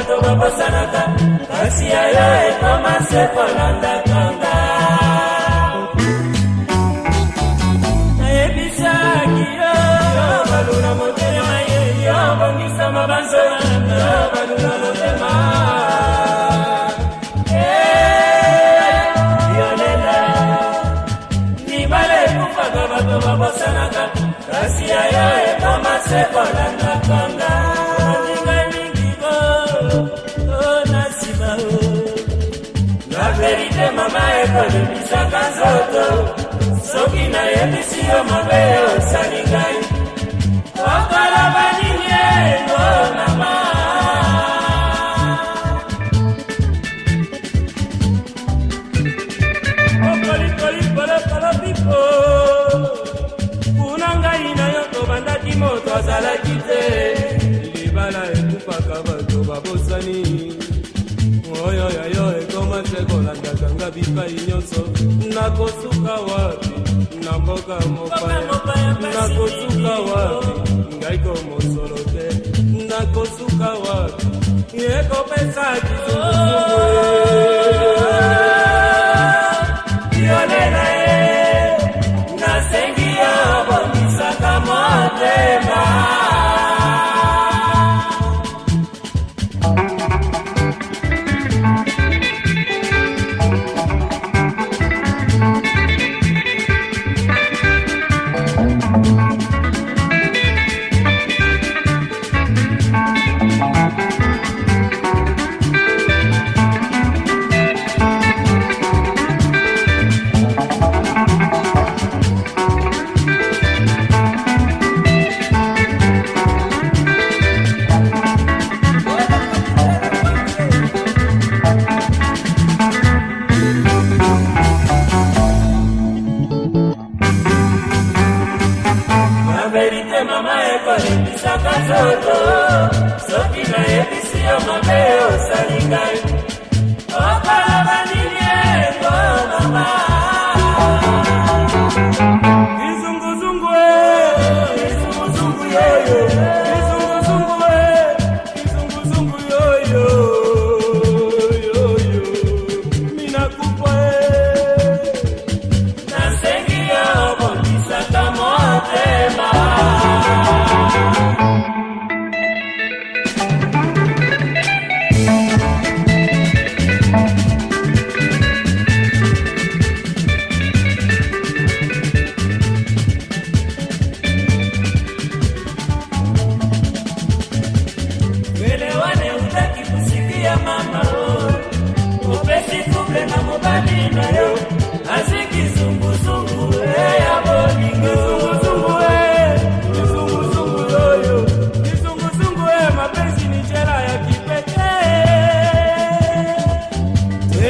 bato bapasanaka kasi yaya ekoma se kolandaka nzoto soki nayebisi yo mabe osali ngai okola banini engo mama okolikolikolokolobipo kuna ngai na yo tobandaki moto azalaki te libala ekufaka bato babosani oyo yayo ekomate kolandaka nga bipai nyonso nakosuka wapi nakoka mopaya nakosuka wapi ngai komosolo te nakosuka wapi ekopesa kizunguzungu oh. ya mama opesi trouble na mobali na yo aziki zungusungu e ya bolingo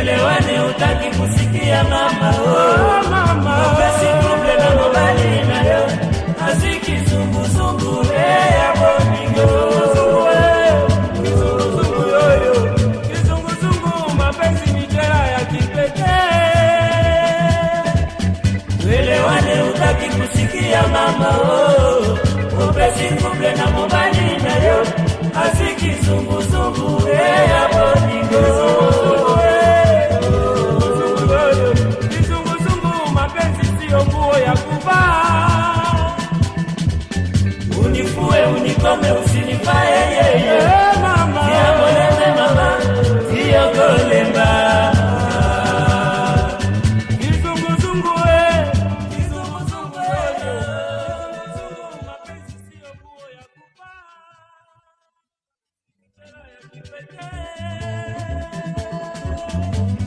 Elewane utaki kusikia mama oh. nakoki kusikia mama oh. opesi kuble na mobali na yo asiki zunguzungu eya eh, bolingo Come on.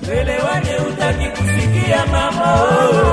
Tuelewane, utaki kusikia mama oh.